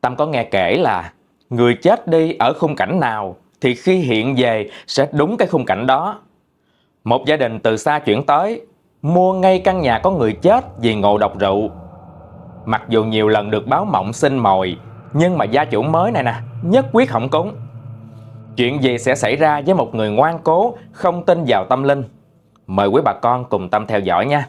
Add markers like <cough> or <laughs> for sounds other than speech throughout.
Tâm có nghe kể là người chết đi ở khung cảnh nào thì khi hiện về sẽ đúng cái khung cảnh đó. Một gia đình từ xa chuyển tới, mua ngay căn nhà có người chết vì ngộ độc rượu. Mặc dù nhiều lần được báo mộng xin mồi, nhưng mà gia chủ mới này nè, nhất quyết không cúng. Chuyện gì sẽ xảy ra với một người ngoan cố, không tin vào tâm linh? Mời quý bà con cùng tâm theo dõi nha.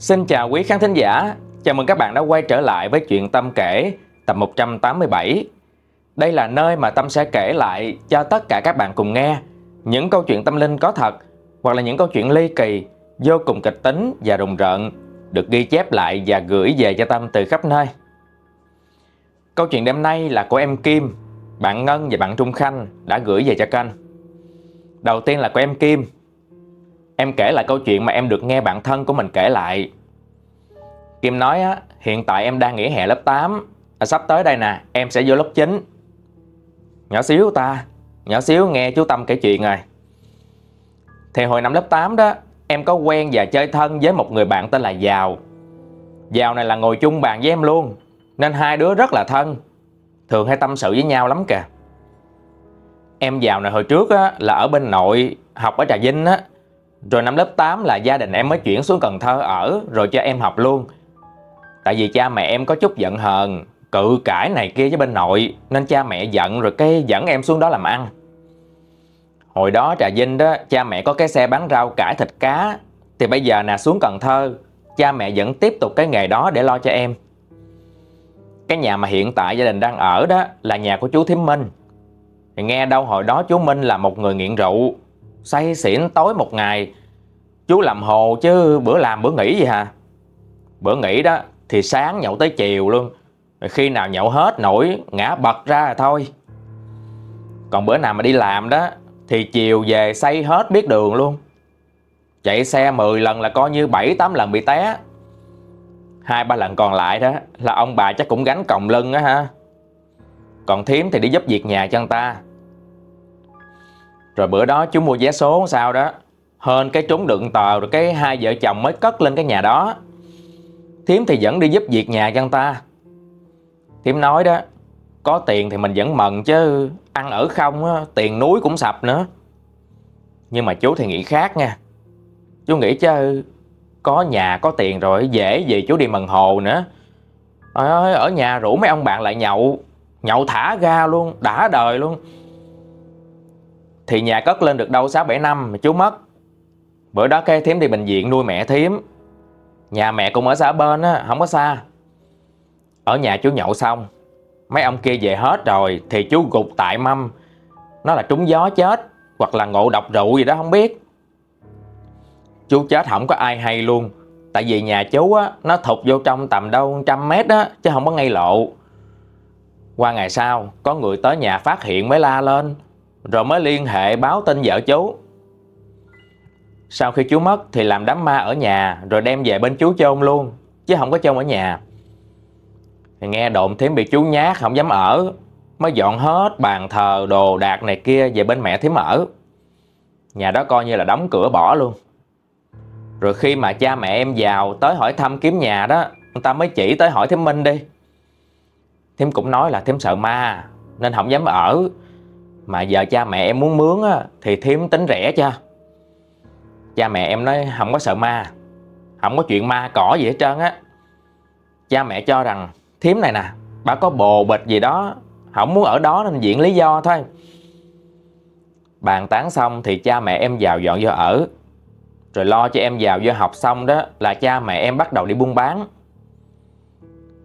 Xin chào quý khán thính giả, chào mừng các bạn đã quay trở lại với chuyện Tâm kể tập 187. Đây là nơi mà Tâm sẽ kể lại cho tất cả các bạn cùng nghe những câu chuyện tâm linh có thật hoặc là những câu chuyện ly kỳ, vô cùng kịch tính và rùng rợn được ghi chép lại và gửi về cho Tâm từ khắp nơi. Câu chuyện đêm nay là của em Kim, bạn Ngân và bạn Trung Khanh đã gửi về cho kênh. Đầu tiên là của em Kim, Em kể lại câu chuyện mà em được nghe bạn thân của mình kể lại. Kim nói á, hiện tại em đang nghỉ hè lớp 8, à, sắp tới đây nè, em sẽ vô lớp 9. Nhỏ xíu ta, nhỏ xíu nghe chú Tâm kể chuyện rồi. Thì hồi năm lớp 8 đó, em có quen và chơi thân với một người bạn tên là Giàu. Giàu này là ngồi chung bàn với em luôn, nên hai đứa rất là thân. Thường hay tâm sự với nhau lắm kìa. Em Giàu này hồi trước á, là ở bên nội, học ở Trà Vinh á, rồi năm lớp 8 là gia đình em mới chuyển xuống Cần Thơ ở, Rồi cho em học luôn. Tại vì cha mẹ em có chút giận hờn, Cự cãi này kia với bên nội, Nên cha mẹ giận rồi cái dẫn em xuống đó làm ăn. Hồi đó Trà Vinh đó, Cha mẹ có cái xe bán rau cải thịt cá. Thì bây giờ nè, xuống Cần Thơ, Cha mẹ vẫn tiếp tục cái nghề đó để lo cho em. Cái nhà mà hiện tại gia đình đang ở đó Là nhà của chú Thím Minh. Thì nghe đâu hồi đó chú Minh là một người nghiện rượu. Say xỉn tối một ngày. Chú làm hồ chứ bữa làm bữa nghỉ gì hả? Bữa nghỉ đó Thì sáng nhậu tới chiều luôn. Khi nào nhậu hết nổi, Ngã bật ra là thôi. Còn bữa nào mà đi làm đó Thì chiều về say hết biết đường luôn. Chạy xe 10 lần là coi như 7-8 lần bị té. Hai ba lần còn lại đó Là ông bà chắc cũng gánh còng lưng á ha. Còn thím thì đi giúp việc nhà cho người ta rồi bữa đó chú mua vé số sao đó. Hơn cái trúng đựng tờ rồi cái hai vợ chồng mới cất lên cái nhà đó. Thiếm thì vẫn đi giúp việc nhà cho anh ta. Thiếm nói đó Có tiền thì mình vẫn mừng chứ Ăn ở không á, tiền núi cũng sập nữa. Nhưng mà chú thì nghĩ khác nha. Chú nghĩ chứ Có nhà có tiền rồi dễ gì chú đi mần hồ nữa. Trời ơi ở nhà rủ mấy ông bạn lại nhậu Nhậu thả ga luôn Đã đời luôn thì nhà cất lên được đâu 6-7 năm mà chú mất. Bữa đó cái thím đi bệnh viện nuôi mẹ thím. Nhà mẹ cũng ở xã bên á, không có xa. Ở nhà chú nhậu xong Mấy ông kia về hết rồi Thì chú gục tại mâm. Nó là trúng gió chết Hoặc là ngộ độc rượu gì đó không biết. Chú chết không có ai hay luôn Tại vì nhà chú á Nó thụt vô trong tầm đâu trăm mét á Chứ không có ngay lộ. Qua ngày sau Có người tới nhà phát hiện mới la lên rồi mới liên hệ báo tin vợ chú. Sau khi chú mất thì làm đám ma ở nhà Rồi đem về bên chú chôn luôn, Chứ không có chôn ở nhà. Thì Nghe đồn thím bị chú nhát không dám ở, Mới dọn hết bàn thờ, đồ đạc này kia về bên mẹ thím ở. Nhà đó coi như là đóng cửa bỏ luôn. Rồi khi mà cha mẹ em vào tới hỏi thăm kiếm nhà đó, Người ta mới chỉ tới hỏi thím Minh đi. Thím cũng nói là thím sợ ma, Nên không dám ở mà giờ cha mẹ em muốn mướn á, Thì thím tính rẻ cho Cha mẹ em nói không có sợ ma Không có chuyện ma cỏ gì hết trơn á. Cha mẹ cho rằng Thím này nè Bà có bồ bịch gì đó Không muốn ở đó nên diện lý do thôi. Bàn tán xong thì cha mẹ em vào dọn vô ở. Rồi lo cho em vào vô học xong đó Là cha mẹ em bắt đầu đi buôn bán.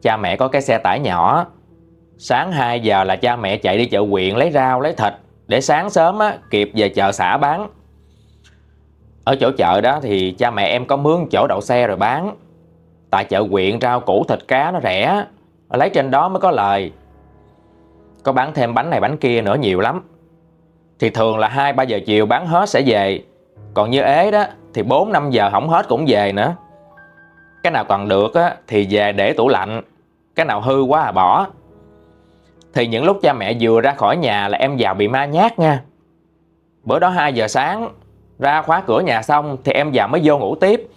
Cha mẹ có cái xe tải nhỏ Sáng 2 giờ là cha mẹ chạy đi chợ huyện lấy rau lấy thịt. Để sáng sớm á, kịp về chợ xã bán. Ở chỗ chợ đó thì cha mẹ em có mướn chỗ đậu xe rồi bán. Tại chợ huyện rau củ thịt cá nó rẻ Lấy trên đó mới có lời. Có bán thêm bánh này bánh kia nữa nhiều lắm. Thì thường là 2-3 giờ chiều bán hết sẽ về. Còn như ế đó thì 4-5 giờ không hết cũng về nữa. Cái nào còn được á, thì về để tủ lạnh. Cái nào hư quá à bỏ. Thì những lúc cha mẹ vừa ra khỏi nhà là em vào bị ma nhát nha. Bữa đó 2 giờ sáng, Ra khóa cửa nhà xong Thì em vào mới vô ngủ tiếp.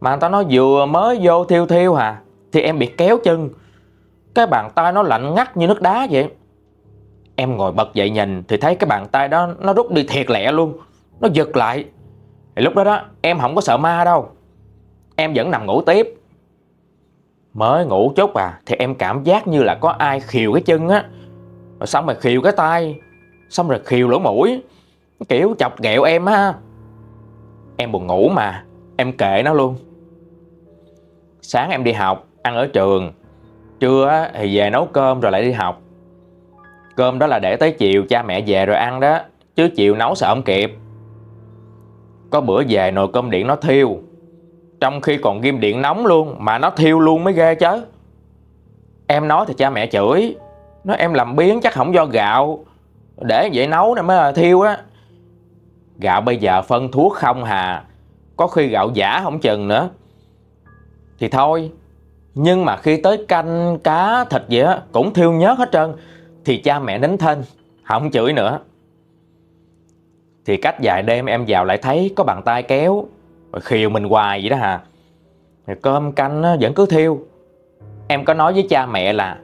Mà người ta nói vừa mới vô thiêu thiêu hà Thì em bị kéo chân. Cái bàn tay nó lạnh ngắt như nước đá vậy. Em ngồi bật dậy nhìn Thì thấy cái bàn tay đó nó rút đi thiệt lẹ luôn. Nó giật lại. Thì lúc đó đó, em không có sợ ma đâu. Em vẫn nằm ngủ tiếp. Mới ngủ chút à Thì em cảm giác như là có ai khiều cái chân á. Rồi xong rồi khiều cái tay, Xong rồi khiều lỗ mũi. Kiểu chọc ghẹo em á. Em buồn ngủ mà, Em kệ nó luôn. Sáng em đi học, Ăn ở trường. Trưa thì về nấu cơm rồi lại đi học. Cơm đó là để tới chiều cha mẹ về rồi ăn đó, Chứ chiều nấu sợ không kịp. Có bữa về nồi cơm điện nó thiêu. Trong khi còn ghim điện nóng luôn, Mà nó thiêu luôn mới ghê chứ. Em nói thì cha mẹ chửi. Nói em làm biến chắc không do gạo. Để vậy nấu nên mới là thiêu á. Gạo bây giờ phân thuốc không hà. Có khi gạo giả không chừng nữa. Thì thôi, Nhưng mà khi tới canh cá, thịt gì á, Cũng thiêu nhớt hết trơn. Thì cha mẹ nín thân Không chửi nữa. Thì cách vài đêm em vào lại thấy Có bàn tay kéo. Rồi mình hoài vậy đó hà Rồi cơm canh vẫn cứ thiêu. Em có nói với cha mẹ là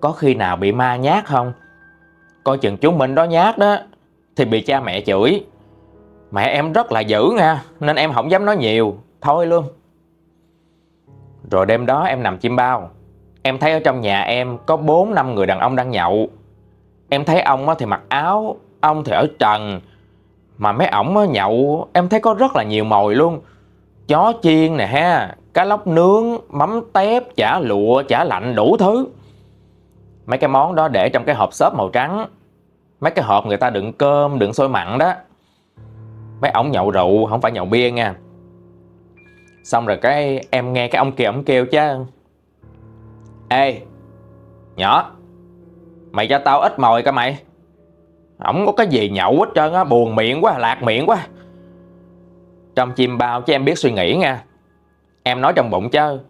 Có khi nào bị ma nhát không? Coi chừng chú mình đó nhát đó, Thì bị cha mẹ chửi. Mẹ em rất là dữ nha, Nên em không dám nói nhiều. Thôi luôn. Rồi đêm đó em nằm chim bao. Em thấy ở trong nhà em có 4 năm người đàn ông đang nhậu. Em thấy ông thì mặc áo, Ông thì ở trần mà mấy ổng nhậu Em thấy có rất là nhiều mồi luôn. Chó chiên nè ha Cá lóc nướng, mắm tép, chả lụa, chả lạnh đủ thứ. Mấy cái món đó để trong cái hộp xốp màu trắng. Mấy cái hộp người ta đựng cơm, đựng sôi mặn đó. Mấy ổng nhậu rượu không phải nhậu bia nha. Xong rồi cái em nghe cái ông kia ông kêu chứ. Ê nhỏ mày cho tao ít mồi cả mày. Không có cái gì nhậu hết trơn á, buồn miệng quá, lạc miệng quá. Trong chim bao chứ em biết suy nghĩ nha. Em nói trong bụng chứ,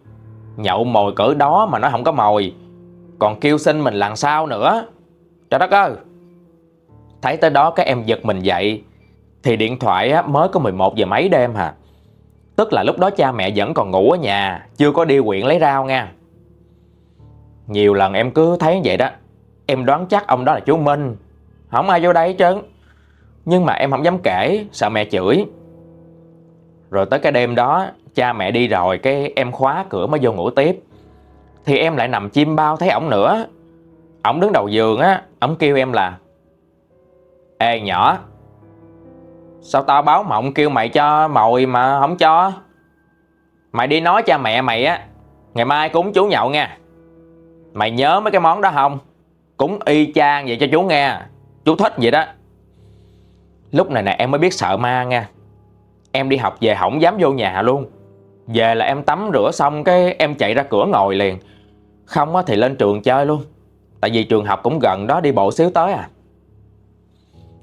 nhậu mồi cỡ đó mà nó không có mồi. Còn kêu xin mình làm sao nữa? Trời đất ơi! Thấy tới đó cái em giật mình dậy. Thì điện thoại mới có 11 giờ mấy đêm hả Tức là lúc đó cha mẹ vẫn còn ngủ ở nhà, Chưa có đi quyện lấy rau nha. Nhiều lần em cứ thấy vậy đó. Em đoán chắc ông đó là chú Minh. Không ai vô đây hết trơn. Nhưng mà em không dám kể, Sợ mẹ chửi. Rồi tới cái đêm đó, Cha mẹ đi rồi, cái em khóa cửa mới vô ngủ tiếp. Thì em lại nằm chim bao thấy ổng nữa. Ổng đứng đầu giường á, Ổng kêu em là, Ê nhỏ, Sao tao báo mộng kêu mày cho mồi mà không cho? Mày đi nói cha mẹ mày á, Ngày mai cúng chú nhậu nha. Mày nhớ mấy cái món đó không? Cúng y chang vậy cho chú nghe. Chú thích vậy đó. Lúc này nè, em mới biết sợ ma nha Em đi học về không dám vô nhà luôn. Về là em tắm rửa xong cái em chạy ra cửa ngồi liền. Không thì lên trường chơi luôn. Tại vì trường học cũng gần đó, đi bộ xíu tới à.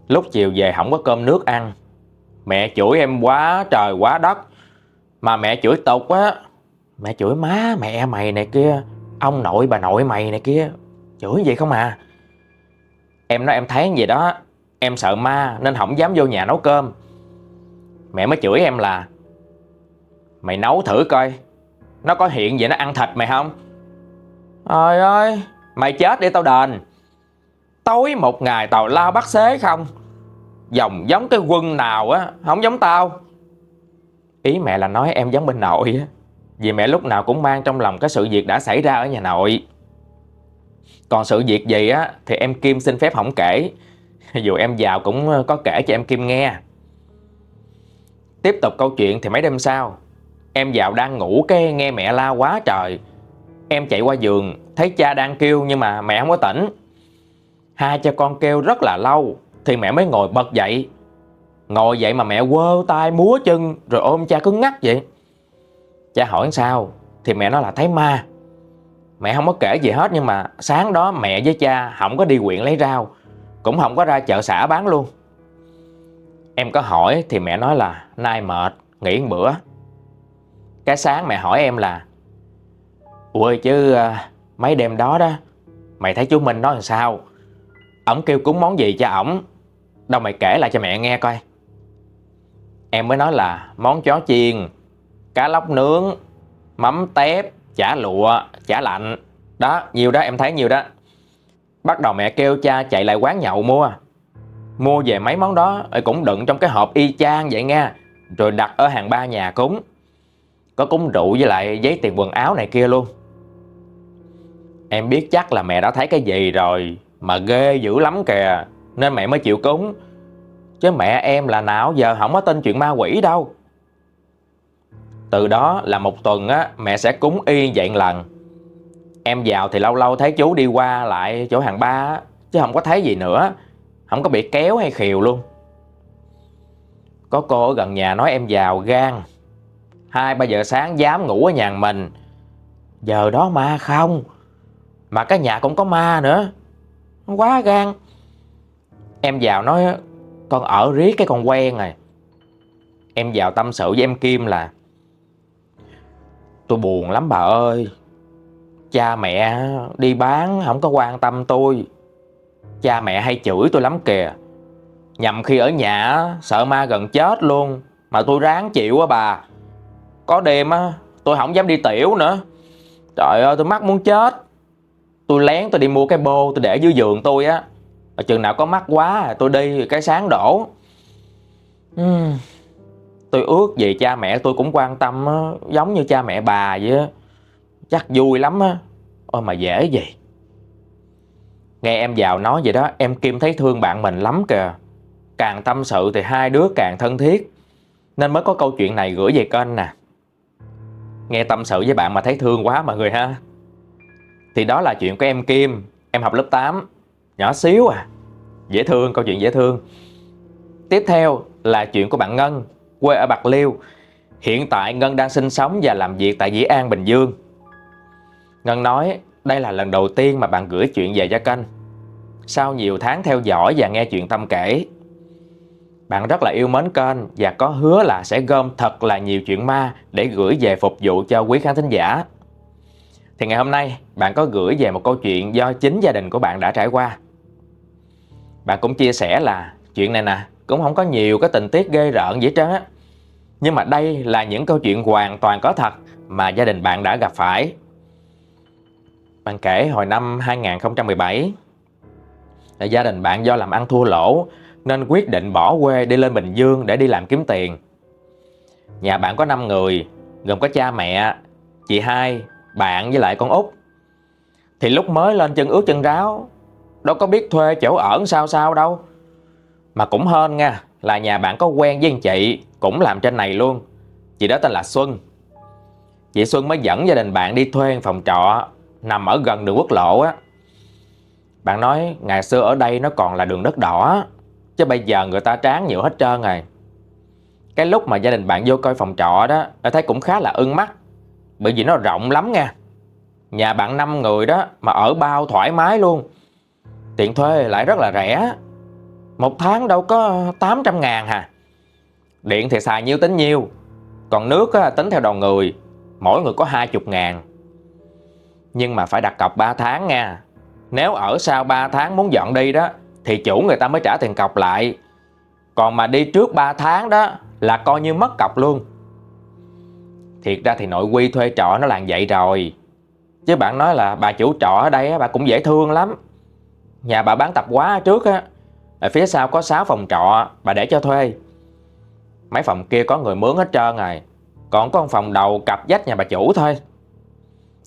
Lúc chiều về không có cơm nước ăn. Mẹ chửi em quá trời quá đất. Mà mẹ chửi tục á. Mẹ chửi má mẹ mày này kia, Ông nội bà nội mày này kia. Chửi vậy không à. Em nói em thấy gì đó, Em sợ ma nên không dám vô nhà nấu cơm. Mẹ mới chửi em là, Mày nấu thử coi, Nó có hiện vậy nó ăn thịt mày không? Trời ơi, Mày chết đi tao đền. Tối một ngày tàu lao bắt xế không? Dòng giống cái quân nào á, Không giống tao. Ý mẹ là nói em giống bên nội á, Vì mẹ lúc nào cũng mang trong lòng cái sự việc đã xảy ra ở nhà nội. Còn sự việc gì á, Thì em Kim xin phép không kể. <laughs> Dù em giàu cũng ờ, có kể cho em Kim nghe. Tiếp tục câu chuyện thì mấy đêm sau, Em giàu đang ngủ cái nghe mẹ la quá trời. Em chạy qua giường, Thấy cha đang kêu nhưng mà mẹ không có tỉnh. Hai cha con kêu rất là lâu, thì mẹ mới ngồi bật dậy. Ngồi dậy mà mẹ quơ tay múa chân, Rồi ôm cha cứng ngắc vậy. Cha hỏi sao, Thì mẹ nói là thấy ma. Mẹ không có kể gì hết nhưng mà sáng đó mẹ với cha không có đi quyện lấy rau Cũng không có ra chợ xã bán luôn. Em có hỏi thì mẹ nói là nay mệt, nghỉ một bữa. Cái sáng mẹ hỏi em là Ui chứ ờ, mấy đêm đó đó Mày thấy chú Minh nói làm sao? Ổng kêu cúng món gì cho ổng? Đâu mày kể lại cho mẹ nghe coi. Em mới nói là món chó chiên Cá lóc nướng Mắm tép Chả lụa, Chả lạnh. Đó, nhiều đó, em thấy nhiều đó. Bắt đầu mẹ kêu cha chạy lại quán nhậu mua. Mua về mấy món đó Cũng đựng trong cái hộp y chang vậy nha. Rồi đặt ở hàng ba nhà cúng. Có cúng rượu với lại giấy tiền quần áo này kia luôn. Em biết chắc là mẹ đã thấy cái gì rồi, Mà ghê dữ lắm kìa. Nên mẹ mới chịu cúng. Chứ mẹ em là nào, giờ không có tin chuyện ma quỷ đâu. Từ đó là một tuần á, Mẹ sẽ cúng y dạng lần. Em vào thì lâu lâu thấy chú đi qua lại chỗ hàng ba á, Chứ không có thấy gì nữa. Không có bị kéo hay khiều luôn. Có cô ở gần nhà nói em vào gan. Hai, ba giờ sáng dám ngủ ở nhà mình. Giờ đó ma không. Mà cái nhà cũng có ma nữa. Quá gan. Em vào nói, Con ở riết cái con quen rồi Em vào tâm sự với em Kim là Tôi buồn lắm bà ơi. Cha mẹ đi bán không có quan tâm tôi. Cha mẹ hay chửi tôi lắm kìa. Nhầm khi ở nhà, sợ ma gần chết luôn, Mà tôi ráng chịu á bà. Có đêm á, tôi không dám đi tiểu nữa. Trời ơi, tôi mắc muốn chết. Tôi lén tôi đi mua cái bô tôi để dưới giường tôi á. Mà chừng nào có mắc quá, tôi đi, cái sáng đổ. Uhm. Tôi ước gì cha mẹ tôi cũng quan tâm á, Giống như cha mẹ bà vậy á. Chắc vui lắm á. Ôi mà dễ gì Nghe em vào nói vậy đó Em Kim thấy thương bạn mình lắm kìa. Càng tâm sự thì hai đứa càng thân thiết. Nên mới có câu chuyện này gửi về kênh nè. Nghe tâm sự với bạn mà thấy thương quá mọi người ha. Thì đó là chuyện của em Kim. Em học lớp 8 Nhỏ xíu à. Dễ thương, câu chuyện dễ thương. Tiếp theo là chuyện của bạn Ngân. Quê ở Bạc Liêu Hiện tại Ngân đang sinh sống và làm việc tại Dĩ An, Bình Dương Ngân nói đây là lần đầu tiên mà bạn gửi chuyện về cho kênh. Sau nhiều tháng theo dõi và nghe chuyện Tâm kể, bạn rất là yêu mến kênh và có hứa là sẽ gom thật là nhiều chuyện ma để gửi về phục vụ cho quý khán thính giả. Thì ngày hôm nay bạn có gửi về một câu chuyện do chính gia đình của bạn đã trải qua. Bạn cũng chia sẻ là chuyện này nè cũng không có nhiều cái tình tiết ghê rợn gì hết trơn á. Nhưng mà đây là những câu chuyện hoàn toàn có thật mà gia đình bạn đã gặp phải bạn kể hồi năm 2017 là gia đình bạn do làm ăn thua lỗ nên quyết định bỏ quê đi lên Bình Dương để đi làm kiếm tiền. Nhà bạn có 5 người, gồm có cha mẹ, chị hai, bạn với lại con út. Thì lúc mới lên chân ướt chân ráo, đâu có biết thuê chỗ ở sao sao đâu. Mà cũng hơn nha, là nhà bạn có quen với anh chị cũng làm trên này luôn. Chị đó tên là Xuân. Chị Xuân mới dẫn gia đình bạn đi thuê phòng trọ nằm ở gần đường quốc lộ á. Bạn nói ngày xưa ở đây nó còn là đường đất đỏ Chứ bây giờ người ta tráng nhiều hết trơn rồi Cái lúc mà gia đình bạn vô coi phòng trọ đó Tôi thấy cũng khá là ưng mắt Bởi vì nó rộng lắm nha Nhà bạn 5 người đó Mà ở bao thoải mái luôn tiện thuê lại rất là rẻ một tháng đâu có 800 ngàn hà Điện thì xài nhiêu tính nhiêu. Còn nước á, tính theo đầu người Mỗi người có 20 ngàn. Nhưng mà phải đặt cọc 3 tháng nha. Nếu ở sau 3 tháng muốn dọn đi đó Thì chủ người ta mới trả tiền cọc lại. Còn mà đi trước 3 tháng đó Là coi như mất cọc luôn. Thiệt ra thì nội quy thuê trọ nó làm vậy rồi. Chứ bạn nói là bà chủ trọ ở đây bà cũng dễ thương lắm. Nhà bà bán tập quá trước á ở phía sau có 6 phòng trọ, Bà để cho thuê. Mấy phòng kia có người mướn hết trơn rồi, Còn có một phòng đầu cặp dách nhà bà chủ thôi.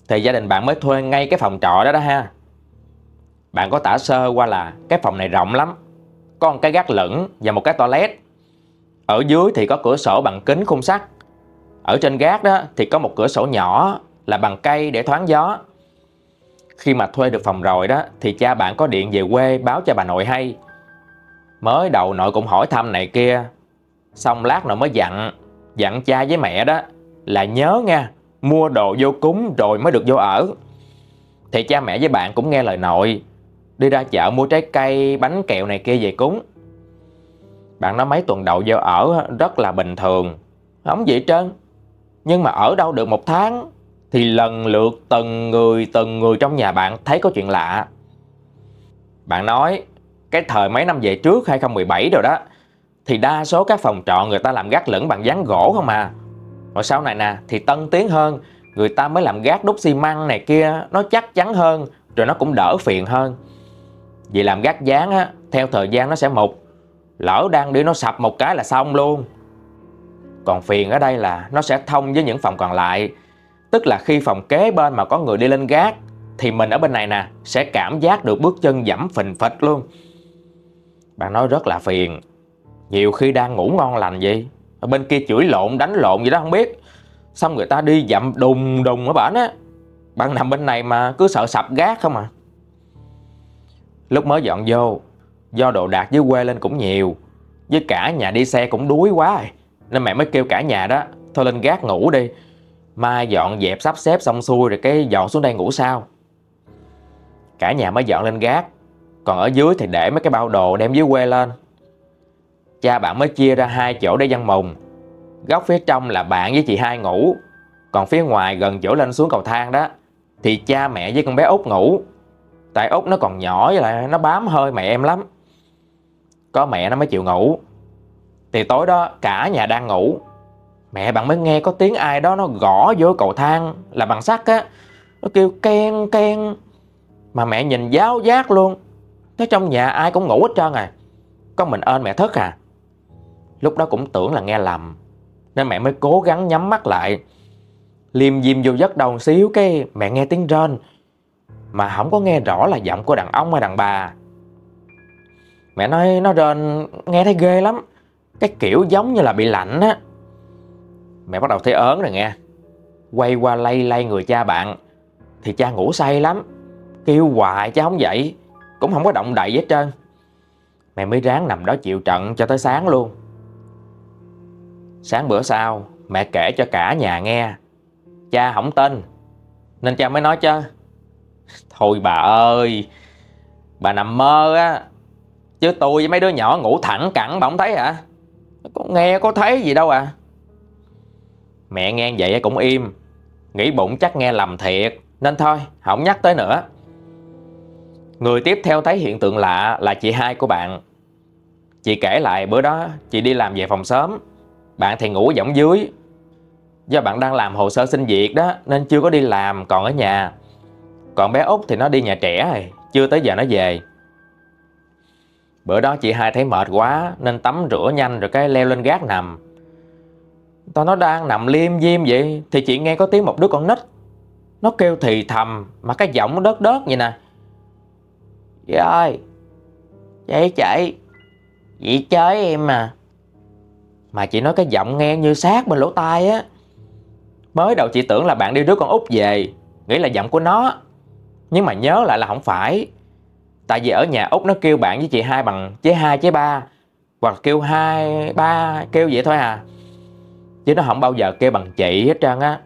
Thì gia đình bạn mới thuê ngay cái phòng trọ đó đó ha. Bạn có tả sơ qua là Cái phòng này rộng lắm, Có một cái gác lửng và một cái toilet. Ở dưới thì có cửa sổ bằng kính khung sắt. Ở trên gác đó thì có một cửa sổ nhỏ Là bằng cây để thoáng gió. Khi mà thuê được phòng rồi đó, Thì cha bạn có điện về quê báo cho bà nội hay. Mới đầu nội cũng hỏi thăm này kia Xong lát nội mới dặn Dặn cha với mẹ đó Là nhớ nha mua đồ vô cúng rồi mới được vô ở. Thì cha mẹ với bạn cũng nghe lời nội, đi ra chợ mua trái cây, bánh kẹo này kia về cúng. Bạn nói mấy tuần đầu vô ở rất là bình thường, không gì trơn. Nhưng mà ở đâu được một tháng thì lần lượt từng người từng người trong nhà bạn thấy có chuyện lạ. Bạn nói cái thời mấy năm về trước 2017 rồi đó thì đa số các phòng trọ người ta làm gác lửng bằng dán gỗ không à. Rồi sau này nè thì tân tiến hơn, người ta mới làm gác đúc xi măng này kia nó chắc chắn hơn, rồi nó cũng đỡ phiền hơn. Vì làm gác dán á, theo thời gian nó sẽ mục, lỡ đang đi nó sập một cái là xong luôn. Còn phiền ở đây là nó sẽ thông với những phòng còn lại, tức là khi phòng kế bên mà có người đi lên gác thì mình ở bên này nè sẽ cảm giác được bước chân dẫm phình phịch luôn. Bạn nói rất là phiền. Nhiều khi đang ngủ ngon lành vậy Ở bên kia chửi lộn, đánh lộn gì đó không biết. Xong người ta đi dậm đùng đùng ở bển á. Bạn nằm bên này mà cứ sợ sập gác không à. Lúc mới dọn vô, Do đồ đạc dưới quê lên cũng nhiều, Với cả nhà đi xe cũng đuối quá à. Nên mẹ mới kêu cả nhà đó, Thôi lên gác ngủ đi. Mai dọn dẹp sắp xếp xong xuôi Rồi cái dọn xuống đây ngủ sao Cả nhà mới dọn lên gác. Còn ở dưới thì để mấy cái bao đồ đem dưới quê lên cha bạn mới chia ra hai chỗ để văn mùng. Góc phía trong là bạn với chị hai ngủ, còn phía ngoài gần chỗ lên xuống cầu thang đó thì cha mẹ với con bé Út ngủ. Tại Út nó còn nhỏ với lại nó bám hơi mẹ em lắm. Có mẹ nó mới chịu ngủ. Thì tối đó cả nhà đang ngủ. Mẹ bạn mới nghe có tiếng ai đó nó gõ vô cầu thang là bằng sắt á. Nó kêu ken ken. Mà mẹ nhìn giáo giác luôn. Thế trong nhà ai cũng ngủ hết trơn à. Có mình ơn mẹ thức à. Lúc đó cũng tưởng là nghe lầm, Nên mẹ mới cố gắng nhắm mắt lại. Liêm diêm vô giấc đầu xíu cái mẹ nghe tiếng rên, Mà không có nghe rõ là giọng của đàn ông hay đàn bà. Mẹ nói, nó rên, nghe thấy ghê lắm. Cái kiểu giống như là bị lạnh á. Mẹ bắt đầu thấy ớn rồi nghe. Quay qua lay lay người cha bạn, Thì cha ngủ say lắm, Kêu hoài cha không dậy. Cũng không có động đậy hết trơn. Mẹ mới ráng nằm đó chịu trận cho tới sáng luôn. Sáng bữa sau, mẹ kể cho cả nhà nghe. Cha không tin, Nên cha mới nói chứ. Thôi bà ơi, Bà nằm mơ á, Chứ tôi với mấy đứa nhỏ ngủ thẳng cẳng bà không thấy hả? Có nghe có thấy gì đâu à. Mẹ nghe vậy cũng im, Nghĩ bụng chắc nghe lầm thiệt. Nên thôi, không nhắc tới nữa. Người tiếp theo thấy hiện tượng lạ là chị hai của bạn. Chị kể lại, bữa đó chị đi làm về phòng sớm. Bạn thì ngủ giọng dưới. Do bạn đang làm hồ sơ xin việc đó, Nên chưa có đi làm, còn ở nhà. Còn bé Út thì nó đi nhà trẻ rồi, Chưa tới giờ nó về. Bữa đó chị hai thấy mệt quá, Nên tắm rửa nhanh rồi cái leo lên gác nằm. Tao nó đang nằm liêm diêm vậy? Thì chị nghe có tiếng một đứa con nít. Nó kêu thì thầm, Mà cái giọng nó đớt đớt vậy nè. Chị ơi Chị chạy. Chị chơi em mà, mà chị nói cái giọng nghe như sát bên lỗ tai á. Mới đầu chị tưởng là bạn đi đứa con út về Nghĩ là giọng của nó. Nhưng mà nhớ lại là không phải. Tại vì ở nhà út nó kêu bạn với chị hai bằng chế hai chế ba. Hoặc kêu hai ba kêu vậy thôi à. Chứ nó không bao giờ kêu bằng chị hết trơn á.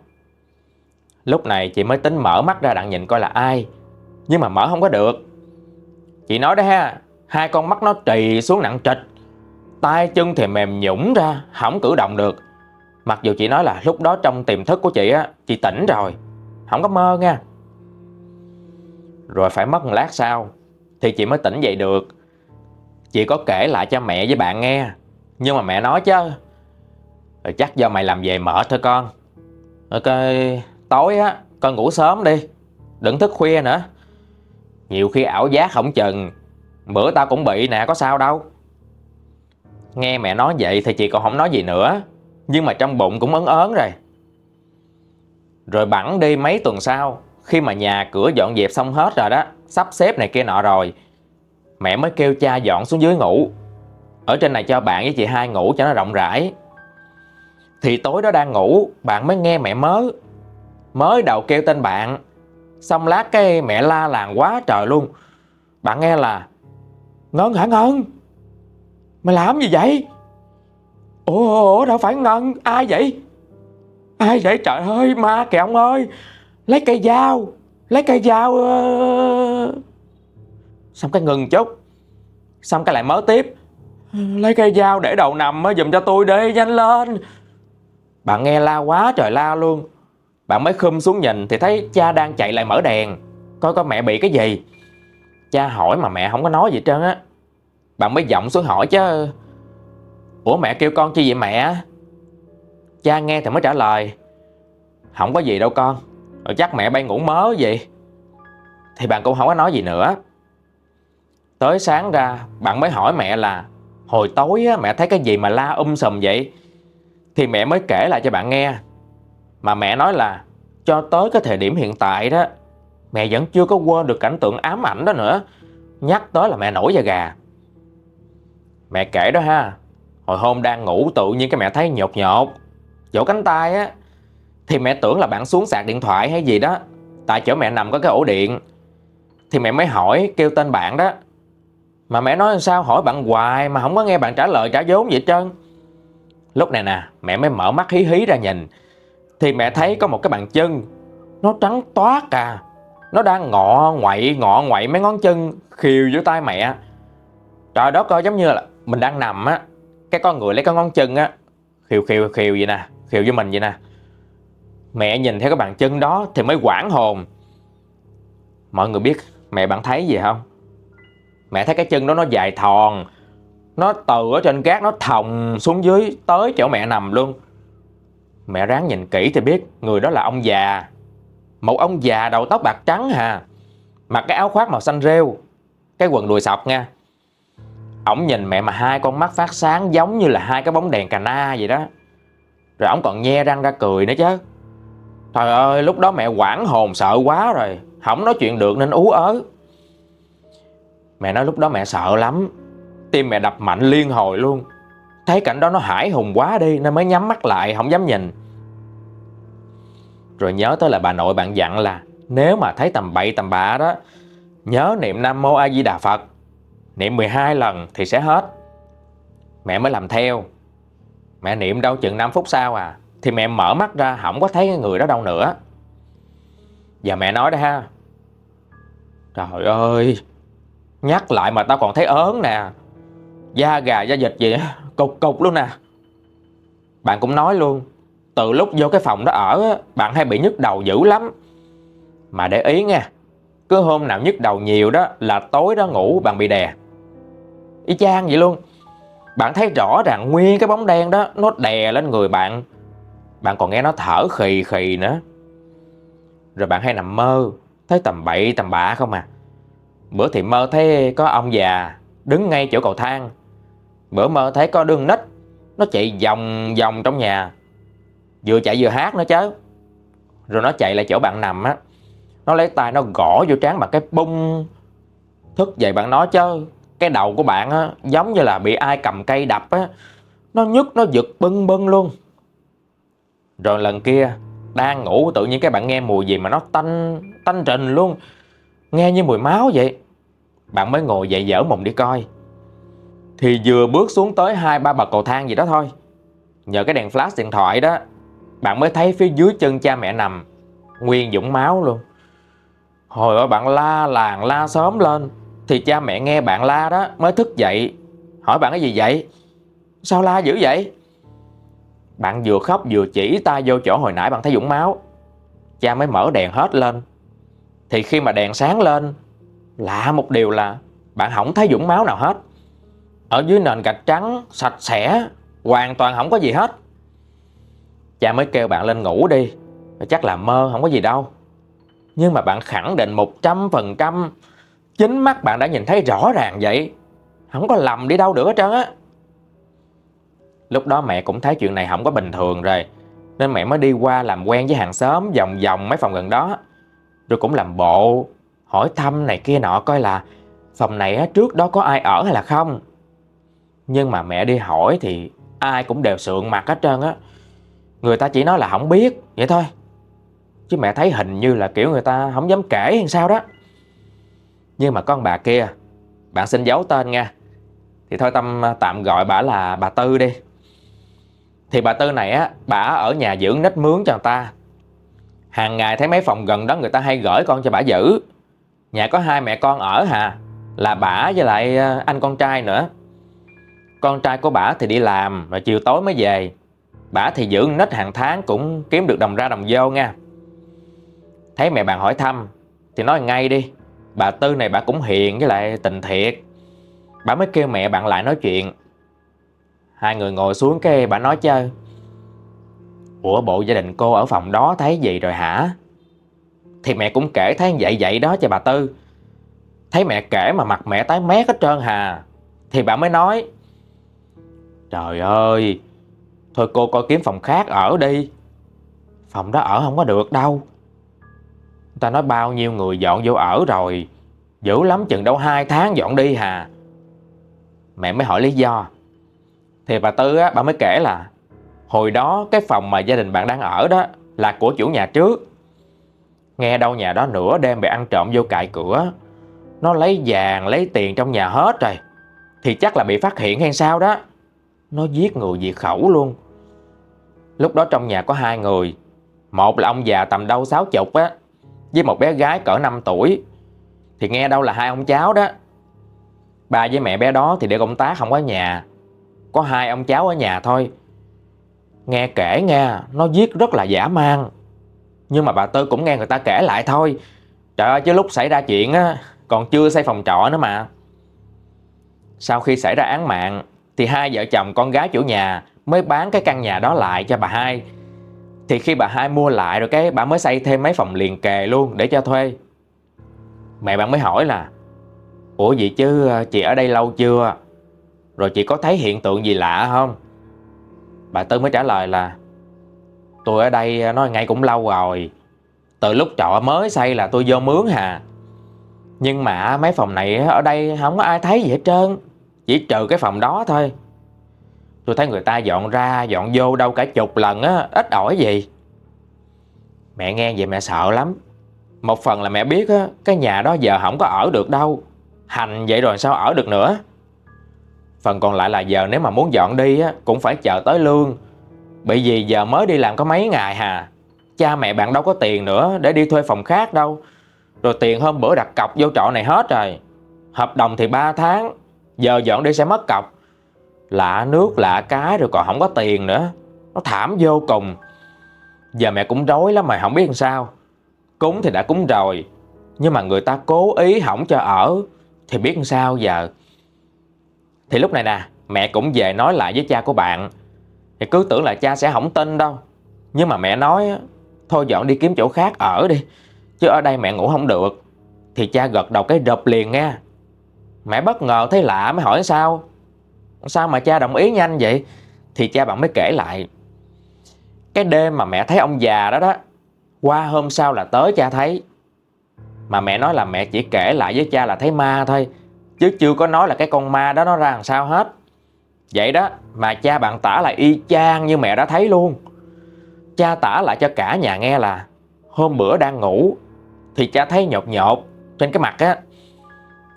Lúc này chị mới tính mở mắt ra đặng nhìn coi là ai. Nhưng mà mở không có được. Chị nói đó ha Hai con mắt nó trì xuống nặng trịch tay chân thì mềm nhũng ra, không cử động được. Mặc dù chị nói là lúc đó trong tiềm thức của chị á, chị tỉnh rồi, không có mơ nha. Rồi phải mất một lát sau, thì chị mới tỉnh dậy được. Chị có kể lại cho mẹ với bạn nghe, nhưng mà mẹ nói chứ, rồi chắc do mày làm về mệt thôi con. Ok, tối á, con ngủ sớm đi, đừng thức khuya nữa. Nhiều khi ảo giác không chừng, bữa tao cũng bị nè, có sao đâu. Nghe mẹ nói vậy thì chị còn không nói gì nữa. Nhưng mà trong bụng cũng ấn ớn rồi. Rồi bẵng đi mấy tuần sau Khi mà nhà cửa dọn dẹp xong hết rồi đó Sắp xếp này kia nọ rồi Mẹ mới kêu cha dọn xuống dưới ngủ. Ở trên này cho bạn với chị hai ngủ cho nó rộng rãi. Thì tối đó đang ngủ Bạn mới nghe mẹ mớ. Mới đầu kêu tên bạn. Xong lát cái mẹ la làng quá trời luôn. Bạn nghe là Ngân hả Ngân? Mày làm gì vậy? Ủa, đâu phải Ngân Ai vậy? Ai vậy? Trời ơi ma kìa ông ơi. Lấy cây dao Lấy cây dao. Xong cái ngừng chút Xong cái lại mở tiếp. Lấy cây dao để đầu nằm dùm cho tôi đi nhanh lên. Bạn nghe la quá trời la luôn. Bạn mới khum xuống nhìn Thì thấy cha đang chạy lại mở đèn. Coi coi mẹ bị cái gì. Cha hỏi mà mẹ không có nói gì trơn á. Bạn mới giọng xuống hỏi chứ. Ủa mẹ kêu con chi vậy mẹ? Cha nghe thì mới trả lời. Không có gì đâu con. Rồi chắc mẹ bay ngủ mớ gì Thì bạn cũng không có nói gì nữa. Tới sáng ra Bạn mới hỏi mẹ là Hồi tối á, mẹ thấy cái gì mà la um sùm vậy? Thì mẹ mới kể lại cho bạn nghe. Mà mẹ nói là, Cho tới cái thời điểm hiện tại đó, Mẹ vẫn chưa có quên được cảnh tượng ám ảnh đó nữa. Nhắc tới là mẹ nổi da gà. Mẹ kể đó ha, Hồi hôm đang ngủ tự nhiên cái mẹ thấy nhột nhột, Chỗ cánh tay á, Thì mẹ tưởng là bạn xuống sạc điện thoại hay gì đó, Tại chỗ mẹ nằm có cái ổ điện. Thì mẹ mới hỏi, kêu tên bạn đó. Mà mẹ nói sao hỏi bạn hoài Mà không có nghe bạn trả lời trả vốn gì hết trơn. Lúc này nè, Mẹ mới mở mắt hí hí ra nhìn. Thì mẹ thấy có một cái bàn chân. Nó trắng toát à Nó đang ngọ ngoậy ngọ ngoậy mấy ngón chân Khiều vô tay mẹ. Trời đó coi giống như là mình đang nằm á. Cái con người lấy cái ngón chân á. Khiều khiều khiều vậy nè Khiều với mình vậy nè. Mẹ nhìn thấy cái bàn chân đó thì mới quảng hồn. Mọi người biết mẹ bạn thấy gì không? Mẹ thấy cái chân đó nó dài thòn. Nó từ ở trên cát nó thòng xuống dưới Tới chỗ mẹ nằm luôn. Mẹ ráng nhìn kỹ thì biết, Người đó là ông già. Một ông già đầu tóc bạc trắng hà, Mặc cái áo khoác màu xanh rêu, Cái quần đùi sọc nha. Ổng nhìn mẹ mà hai con mắt phát sáng Giống như là hai cái bóng đèn cà na vậy đó. Rồi ổng còn nhe răng ra cười nữa chứ. Trời ơi, lúc đó mẹ quảng hồn sợ quá rồi, Không nói chuyện được nên ú ớ. Mẹ nói lúc đó mẹ sợ lắm, Tim mẹ đập mạnh liên hồi luôn. Thấy cảnh đó nó hải hùng quá đi Nên mới nhắm mắt lại, không dám nhìn. Rồi nhớ tới là bà nội bạn dặn là, Nếu mà thấy tầm bậy tầm bạ đó, Nhớ niệm Nam Mô A Di Đà Phật. Niệm 12 lần thì sẽ hết. Mẹ mới làm theo. Mẹ niệm đâu chừng 5 phút sau à Thì mẹ mở mắt ra, không có thấy cái người đó đâu nữa. Và mẹ nói đó ha, Trời ơi, Nhắc lại mà tao còn thấy ớn nè. Da gà, da dịch gì Cục cục luôn nè. Bạn cũng nói luôn, Từ lúc vô cái phòng đó ở Bạn hay bị nhức đầu dữ lắm. Mà để ý nha, Cứ hôm nào nhức đầu nhiều đó Là tối đó ngủ bạn bị đè. Y chang vậy luôn. Bạn thấy rõ ràng nguyên cái bóng đen đó, Nó đè lên người bạn. Bạn còn nghe nó thở khì khì nữa. Rồi bạn hay nằm mơ Thấy tầm bậy tầm bạ không à. Bữa thì mơ thấy có ông già Đứng ngay chỗ cầu thang. Bữa mơ thấy có đường nít, Nó chạy vòng vòng trong nhà. Vừa chạy vừa hát nữa chứ. Rồi nó chạy lại chỗ bạn nằm á. Nó lấy tay nó gõ vô trán bằng cái bung. Thức dậy bạn nói chứ, Cái đầu của bạn á, Giống như là bị ai cầm cây đập á. Nó nhức, nó giật bưng bưng luôn. Rồi lần kia, Đang ngủ tự nhiên cái bạn nghe mùi gì mà nó tanh Tanh trình luôn. Nghe như mùi máu vậy. Bạn mới ngồi dậy dở mùng đi coi. Thì vừa bước xuống tới hai, ba bậc cầu thang gì đó thôi. Nhờ cái đèn flash điện thoại đó, Bạn mới thấy phía dưới chân cha mẹ nằm, Nguyên dũng máu luôn. Hồi ơi bạn la làng, la sớm lên, Thì cha mẹ nghe bạn la đó Mới thức dậy, Hỏi bạn cái gì vậy? Sao la dữ vậy? Bạn vừa khóc vừa chỉ tay vô chỗ hồi nãy bạn thấy dũng máu. Cha mới mở đèn hết lên. Thì khi mà đèn sáng lên, Lạ một điều là Bạn không thấy dũng máu nào hết. Ở dưới nền gạch trắng, Sạch sẽ, Hoàn toàn không có gì hết. Cha mới kêu bạn lên ngủ đi Chắc là mơ không có gì đâu. Nhưng mà bạn khẳng định 100% Chính mắt bạn đã nhìn thấy rõ ràng vậy. Không có lầm đi đâu được hết trơn á. Lúc đó mẹ cũng thấy chuyện này không có bình thường rồi, Nên mẹ mới đi qua làm quen với hàng xóm Vòng vòng mấy phòng gần đó, rồi cũng làm bộ, hỏi thăm này kia nọ coi là phòng này trước đó có ai ở hay là không. Nhưng mà mẹ đi hỏi thì ai cũng đều sượng mặt hết trơn á. Người ta chỉ nói là không biết, vậy thôi. Chứ mẹ thấy hình như là kiểu người ta không dám kể hay sao đó. Nhưng mà con bà kia, bạn xin giấu tên nha. Thì thôi Tâm tạm gọi bà là bà Tư đi. Thì bà Tư này á, bà ở nhà dưỡng nít mướn cho người ta Hàng ngày thấy mấy phòng gần đó người ta hay gửi con cho bà giữ Nhà có hai mẹ con ở hà Là bà với lại à, anh con trai nữa con trai của bà thì đi làm Rồi chiều tối mới về. Bà thì giữ nết hàng tháng cũng kiếm được đồng ra đồng vô nha. Thấy mẹ bạn hỏi thăm Thì nói ngay đi, Bà Tư này bà cũng hiền với lại tình thiệt. Bà mới kêu mẹ bạn lại nói chuyện. Hai người ngồi xuống cái bà nói chơi Ủa bộ gia đình cô ở phòng đó thấy gì rồi hả? Thì mẹ cũng kể thấy vậy vậy đó cho bà Tư. Thấy mẹ kể mà mặt mẹ tái mét hết trơn hà. Thì bà mới nói Trời ơi. Thôi cô coi kiếm phòng khác ở đi. Phòng đó ở không có được đâu. Ta nói bao nhiêu người dọn vô ở rồi. Dữ lắm chừng đâu hai tháng dọn đi hà. Mẹ mới hỏi lý do. Thì bà Tư á, bà mới kể là Hồi đó cái phòng mà gia đình bạn đang ở đó Là của chủ nhà trước. Nghe đâu nhà đó nửa đêm bị ăn trộm vô cài cửa. Nó lấy vàng lấy tiền trong nhà hết rồi. Thì chắc là bị phát hiện hay sao đó. Nó giết người diệt khẩu luôn. Lúc đó trong nhà có hai người. Một là ông già tầm đâu sáu chục á, Với một bé gái cỡ 5 tuổi. Thì nghe đâu là hai ông cháu đó. Ba với mẹ bé đó thì để công tác không có nhà. Có hai ông cháu ở nhà thôi. Nghe kể nghe Nó giết rất là giả man. Nhưng mà bà Tư cũng nghe người ta kể lại thôi. Trời ơi, chứ lúc xảy ra chuyện á, Còn chưa xây phòng trọ nữa mà. Sau khi xảy ra án mạng thì hai vợ chồng con gái chủ nhà Mới bán cái căn nhà đó lại cho bà hai. Thì khi bà hai mua lại rồi cái Bà mới xây thêm mấy phòng liền kề luôn Để cho thuê. Mẹ bạn mới hỏi là, Ủa gì chứ ờ, chị ở đây lâu chưa? Rồi chị có thấy hiện tượng gì lạ không? Bà Tư mới trả lời là, Tôi ở đây ờ, nói ngay cũng lâu rồi. Từ lúc trọ mới xây là tôi vô mướn hà. Nhưng mà mấy phòng này ở đây không có ai thấy gì hết trơn. Chỉ trừ cái phòng đó thôi. Tôi thấy người ta dọn ra dọn vô đâu cả chục lần á Ít ỏi gì. Mẹ nghe vậy mẹ sợ lắm. Một phần là mẹ biết á Cái nhà đó giờ không có ở được đâu. Hành vậy rồi sao ở được nữa? Phần còn lại là giờ nếu mà muốn dọn đi á, Cũng phải chờ tới lương. Bởi vì giờ mới đi làm có mấy ngày hà. Cha mẹ bạn đâu có tiền nữa Để đi thuê phòng khác đâu. Rồi tiền hôm bữa đặt cọc vô trọ này hết rồi. Hợp đồng thì 3 tháng. Giờ dọn đi sẽ mất cọc. Lạ nước, lạ cái rồi còn không có tiền nữa. Nó thảm vô cùng. Giờ mẹ cũng rối lắm mà không biết làm sao. Cúng thì đã cúng rồi, Nhưng mà người ta cố ý hỏng cho ở, thì biết làm sao giờ? Thì lúc này nè, Mẹ cũng về nói lại với cha của bạn. Thì cứ tưởng là cha sẽ không tin đâu. Nhưng mà mẹ nói, Thôi dọn đi kiếm chỗ khác ở đi, Chứ ở đây mẹ ngủ không được. Thì cha gật đầu cái rập liền nghe. Mẹ bất ngờ thấy lạ mới hỏi sao? Sao mà cha đồng ý nhanh vậy? Thì cha bạn mới kể lại. Cái đêm mà mẹ thấy ông già đó đó, Qua hôm sau là tới cha thấy. Mà mẹ nói là mẹ chỉ kể lại với cha là thấy ma thôi, Chứ chưa có nói là cái con ma đó nó ra làm sao hết. Vậy đó mà cha bạn tả lại y chang như mẹ đã thấy luôn. Cha tả lại cho cả nhà nghe là Hôm bữa đang ngủ, Thì cha thấy nhột nhột trên cái mặt á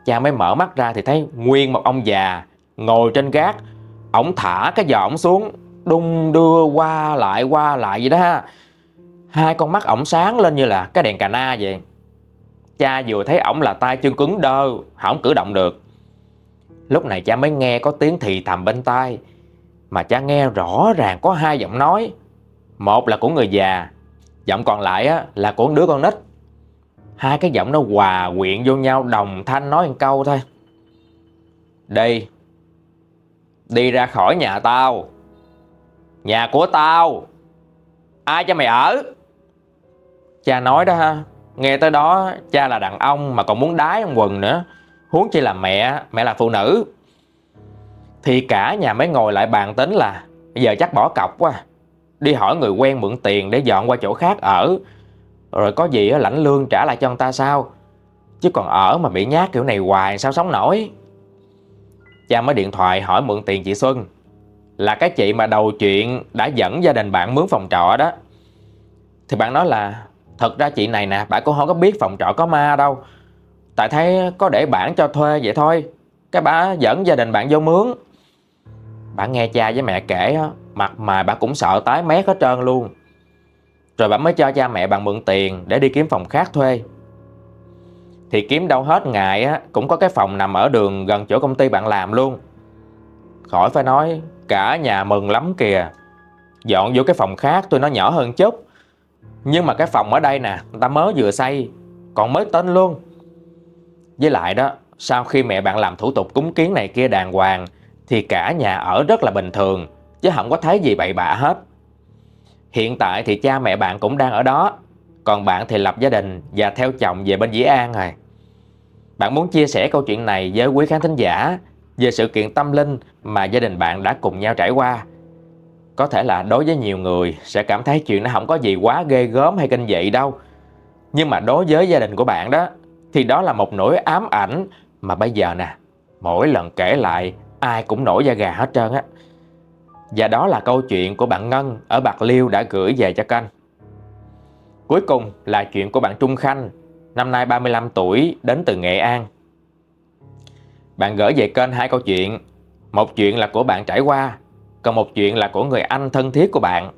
Cha mới mở mắt ra thì thấy nguyên một ông già Ngồi trên gác. Ổng thả cái giò ổng xuống Đung đưa qua lại qua lại vậy đó Hai con mắt ổng sáng lên như là cái đèn cà na vậy. Cha vừa thấy ổng là tay chân cứng đơ Không cử động được. Lúc này cha mới nghe có tiếng thì thầm bên tai Mà cha nghe rõ ràng có hai giọng nói. Một là của người già Giọng còn lại á, là của đứa con nít. Hai cái giọng nó hòa quyện vô nhau đồng thanh nói một câu thôi. Đi. Đi ra khỏi nhà tao. Nhà của tao. Ai cho mày ở? Cha nói đó ha. Nghe tới đó cha là đàn ông mà còn muốn đái ông quần nữa. Huống chi là mẹ, mẹ là phụ nữ. Thì cả nhà mới ngồi lại bàn tính là Giờ chắc bỏ cọc quá. Đi hỏi người quen mượn tiền để dọn qua chỗ khác ở. Rồi có gì lãnh lương trả lại cho người ta sao Chứ còn ở mà bị nhát kiểu này hoài sao sống nổi Cha mới điện thoại hỏi mượn tiền chị Xuân Là cái chị mà đầu chuyện đã dẫn gia đình bạn mướn phòng trọ đó Thì bạn nói là Thật ra chị này nè, bạn cũng không có biết phòng trọ có ma đâu. Tại thấy có để bản cho thuê vậy thôi. Cái bà dẫn gia đình bạn vô mướn. Bạn nghe cha với mẹ kể, mặt mà bà cũng sợ tái mét hết trơn luôn. Rồi bà mới cho cha mẹ bạn mượn tiền để đi kiếm phòng khác thuê. Thì kiếm đâu hết ngày á, cũng có cái phòng nằm ở đường gần chỗ công ty bạn làm luôn. Khỏi phải nói, cả nhà mừng lắm kìa. Dọn vô cái phòng khác tôi nó nhỏ hơn chút nhưng mà cái phòng ở đây nè Người ta mới vừa xây Còn mới tên luôn Với lại đó, sau khi mẹ bạn làm thủ tục cúng kiến này kia đàng hoàng thì cả nhà ở rất là bình thường, chứ không có thấy gì bậy bạ hết. Hiện tại thì cha mẹ bạn cũng đang ở đó, còn bạn thì lập gia đình và theo chồng về bên Dĩ An rồi. Bạn muốn chia sẻ câu chuyện này với quý khán thính giả về sự kiện tâm linh mà gia đình bạn đã cùng nhau trải qua. Có thể là đối với nhiều người sẽ cảm thấy chuyện nó không có gì quá ghê gớm hay kinh dị đâu. Nhưng mà đối với gia đình của bạn đó thì đó là một nỗi ám ảnh mà bây giờ nè, mỗi lần kể lại ai cũng nổi da gà hết trơn á. Và đó là câu chuyện của bạn Ngân ở Bạc Liêu đã gửi về cho kênh. Cuối cùng là chuyện của bạn Trung Khanh, năm nay 35 tuổi, đến từ Nghệ An. Bạn gửi về kênh hai câu chuyện. Một chuyện là của bạn trải qua, còn một chuyện là của người anh thân thiết của bạn.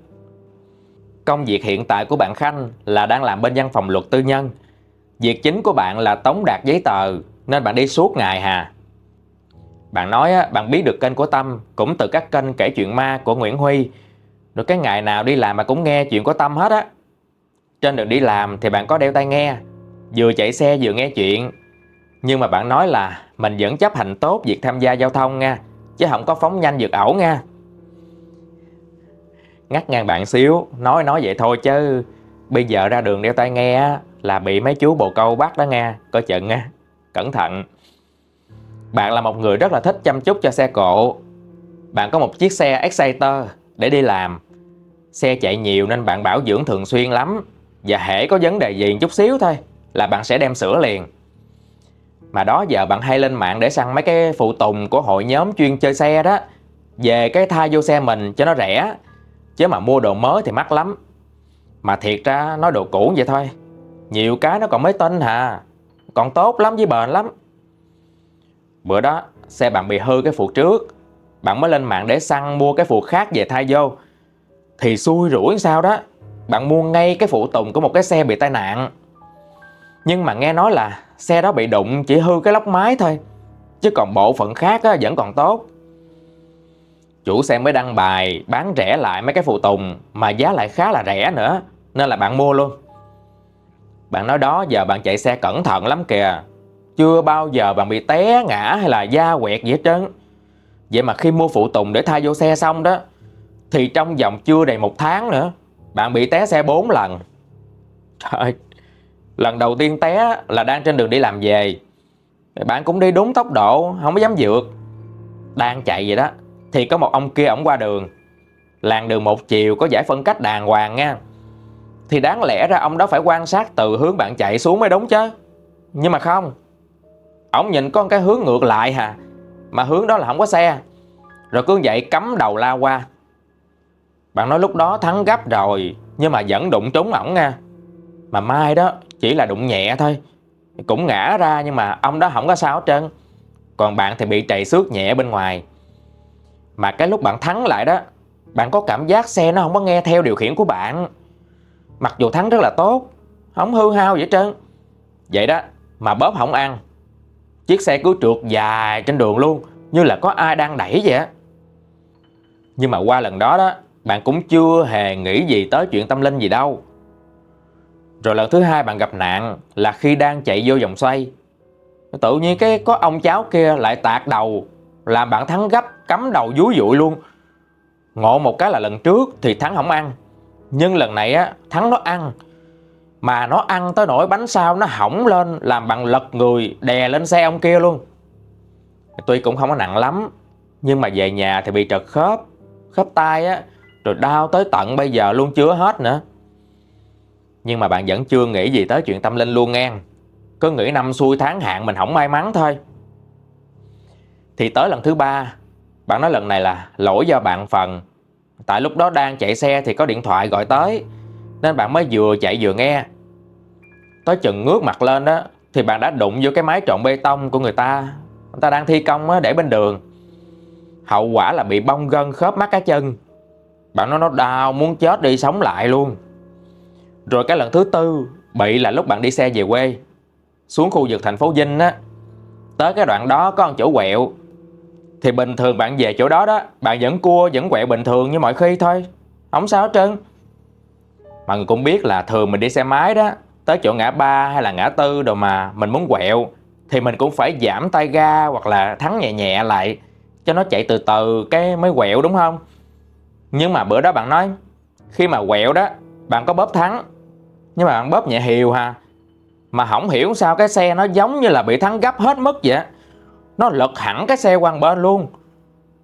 Công việc hiện tại của bạn Khanh là đang làm bên văn phòng luật tư nhân. Việc chính của bạn là tống đạt giấy tờ, nên bạn đi suốt ngày hà. Bạn nói á bạn biết được kênh của Tâm cũng từ các kênh kể chuyện ma của Nguyễn Huy. Rồi cái ngày nào đi làm mà cũng nghe chuyện của Tâm hết á. Trên đường đi làm thì bạn có đeo tai nghe, vừa chạy xe vừa nghe chuyện. Nhưng mà bạn nói là mình vẫn chấp hành tốt việc tham gia giao thông nha, chứ không có phóng nhanh vượt ẩu nha. Ngắt ngang bạn xíu, nói nói vậy thôi chứ bây giờ ra đường đeo tai nghe là bị mấy chú bồ câu bắt đó nha, coi chừng nha, cẩn thận. Bạn là một người rất là thích chăm chút cho xe cộ. Bạn có một chiếc xe Exciter để đi làm. Xe chạy nhiều nên bạn bảo dưỡng thường xuyên lắm. Và hễ có vấn đề gì chút xíu thôi là bạn sẽ đem sửa liền. Mà đó giờ bạn hay lên mạng để săn mấy cái phụ tùng của hội nhóm chuyên chơi xe đó. Về cái thay vô xe mình cho nó rẻ. Chứ mà mua đồ mới thì mắc lắm. Mà thiệt ra nói đồ cũ vậy thôi. Nhiều cái nó còn mới tinh hà. Còn tốt lắm với bền lắm. Bữa đó xe bạn bị hư cái phụ trước. Bạn mới lên mạng để săn mua cái phụ khác về thay vô. Thì xui rủi sao đó Bạn mua ngay cái phụ tùng của một cái xe bị tai nạn. Nhưng mà nghe nói là xe đó bị đụng chỉ hư cái lốc máy thôi Chứ còn bộ phận khác á, vẫn còn tốt. Chủ xe mới đăng bài bán rẻ lại mấy cái phụ tùng Mà giá lại khá là rẻ nữa Nên là bạn mua luôn. Bạn nói đó giờ bạn chạy xe cẩn thận lắm kìa chưa bao giờ bạn bị té ngã hay là da quẹt gì hết trơn. Vậy mà khi mua phụ tùng để thay vô xe xong đó, Thì trong vòng chưa đầy một tháng nữa, Bạn bị té xe 4 lần. Trời Lần đầu tiên té là đang trên đường đi làm về. Bạn cũng đi đúng tốc độ, Không có dám vượt. Đang chạy vậy đó, Thì có một ông kia ổng qua đường. Làng đường một chiều có giải phân cách đàng hoàng nha. Thì đáng lẽ ra ông đó phải quan sát từ hướng bạn chạy xuống mới đúng chứ. Nhưng mà không Ông nhìn con cái hướng ngược lại hà, Mà hướng đó là không có xe. Rồi cứ vậy cắm đầu la qua. Bạn nói lúc đó thắng gấp rồi, Nhưng mà vẫn đụng trúng ổng nha. Mà mai đó chỉ là đụng nhẹ thôi, Cũng ngã ra nhưng mà ông đó không có sao hết trơn. Còn bạn thì bị trầy xước nhẹ bên ngoài. Mà cái lúc bạn thắng lại đó, Bạn có cảm giác xe nó không có nghe theo điều khiển của bạn. Mặc dù thắng rất là tốt, Không hư hao vậy trơn. Vậy đó, mà bóp không ăn. Chiếc xe cứ trượt dài trên đường luôn, Như là có ai đang đẩy vậy Nhưng mà qua lần đó đó, Bạn cũng chưa hề nghĩ gì tới chuyện tâm linh gì đâu. Rồi lần thứ hai bạn gặp nạn Là khi đang chạy vô vòng xoay. Tự nhiên cái có ông cháu kia lại tạc đầu, Làm bạn thắng gấp Cắm đầu dúi dụi luôn. Ngộ một cái là lần trước thì thắng không ăn, Nhưng lần này á, Thắng nó ăn mà nó ăn tới nỗi bánh sau nó hỏng lên, Làm bằng lật người, đè lên xe ông kia luôn. Tuy cũng không có nặng lắm, Nhưng mà về nhà thì bị trật khớp Khớp tay á, Rồi đau tới tận bây giờ luôn, chưa hết nữa. Nhưng mà bạn vẫn chưa nghĩ gì tới chuyện tâm linh luôn nghe. Cứ nghĩ năm xuôi tháng hạn mình không may mắn thôi. Thì tới lần thứ ba, Bạn nói lần này là lỗi do bạn phần. Tại lúc đó đang chạy xe thì có điện thoại gọi tới, Nên bạn mới vừa chạy vừa nghe. Tới chừng ngước mặt lên đó Thì bạn đã đụng vô cái máy trộn bê tông của người ta. Người ta đang thi công để bên đường. Hậu quả là bị bong gân khớp mắt cái chân. Bạn nói nó đau, muốn chết đi sống lại luôn. Rồi cái lần thứ tư, Bị là lúc bạn đi xe về quê. Xuống khu vực thành phố Vinh á, Tới cái đoạn đó có một chỗ quẹo. Thì bình thường bạn về chỗ đó đó, Bạn vẫn cua, vẫn quẹo bình thường như mọi khi thôi. Không sao hết trơn. Mà người cũng biết là thường mình đi xe máy đó tới chỗ ngã ba hay là ngã tư đồ mà mình muốn quẹo, Thì mình cũng phải giảm tay ga Hoặc là thắng nhẹ nhẹ lại, Cho nó chạy từ từ cái mới quẹo, đúng không? Nhưng mà bữa đó bạn nói, Khi mà quẹo đó, Bạn có bóp thắng, Nhưng mà bạn bóp nhẹ hiều ha Mà không hiểu sao cái xe nó giống như là bị thắng gấp hết mức vậy Nó lật hẳn cái xe qua bên luôn.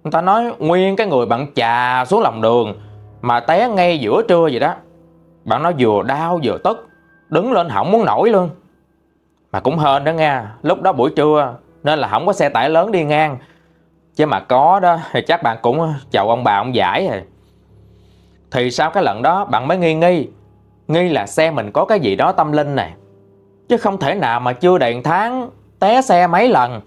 Người ta nói nguyên cái người bạn chà xuống lòng đường Mà té ngay giữa trưa vậy đó. Bạn nói vừa đau vừa tức. Đứng lên không muốn nổi luôn. Mà cũng hên đó nghe, Lúc đó buổi trưa, Nên là không có xe tải lớn đi ngang. Chứ mà có đó, thì chắc bạn cũng ờ, chào ông bà, ông giải rồi Thì sau cái lần đó, bạn mới nghi nghi. Nghi là xe mình có cái gì đó tâm linh này Chứ không thể nào mà chưa đầy tháng, Té xe mấy lần.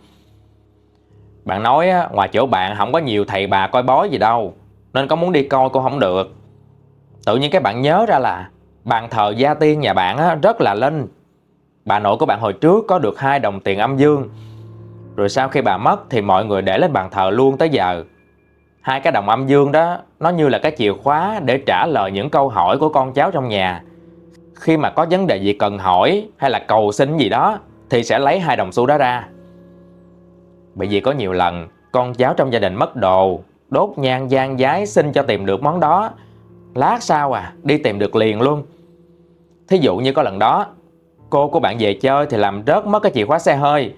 Bạn nói ngoài chỗ bạn không có nhiều thầy bà coi bói gì đâu, Nên có muốn đi coi cũng không được. Tự nhiên cái bạn nhớ ra là Bàn thờ gia tiên nhà bạn rất là linh. Bà nội của bạn hồi trước có được hai đồng tiền âm dương. Rồi sau khi bà mất thì mọi người để lên bàn thờ luôn tới giờ. Hai cái đồng âm dương đó, Nó như là cái chìa khóa để trả lời những câu hỏi của con cháu trong nhà. Khi mà có vấn đề gì cần hỏi hay là cầu xin gì đó, Thì sẽ lấy hai đồng xu đó ra. Bởi vì có nhiều lần, con cháu trong gia đình mất đồ, Đốt nhang gian giái xin cho tìm được món đó. Lát sau à đi tìm được liền luôn. Thí dụ như có lần đó, Cô của bạn về chơi thì làm rớt mất cái chìa khóa xe hơi.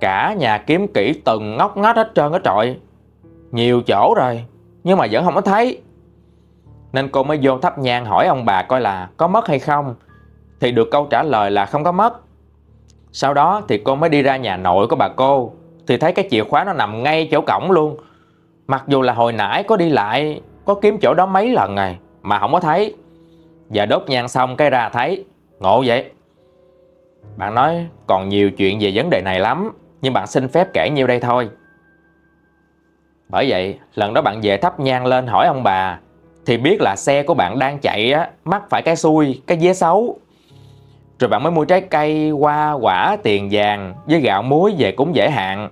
Cả nhà kiếm kỹ từng ngóc ngách hết trơn hết trọi. Nhiều chỗ rồi, Nhưng mà vẫn không có thấy. Nên cô mới vô thắp nhang hỏi ông bà coi là có mất hay không. Thì được câu trả lời là không có mất. Sau đó thì cô mới đi ra nhà nội của bà cô, Thì thấy cái chìa khóa nó nằm ngay chỗ cổng luôn. Mặc dù là hồi nãy có đi lại, Có kiếm chỗ đó mấy lần rồi, Mà không có thấy và đốt nhang xong cái ra thấy Ngộ vậy. Bạn nói còn nhiều chuyện về vấn đề này lắm Nhưng bạn xin phép kể nhiêu đây thôi. Bởi vậy lần đó bạn về thắp nhang lên hỏi ông bà Thì biết là xe của bạn đang chạy á Mắc phải cái xui, cái vé xấu. Rồi bạn mới mua trái cây, hoa, quả, tiền vàng Với gạo muối về cũng dễ hạn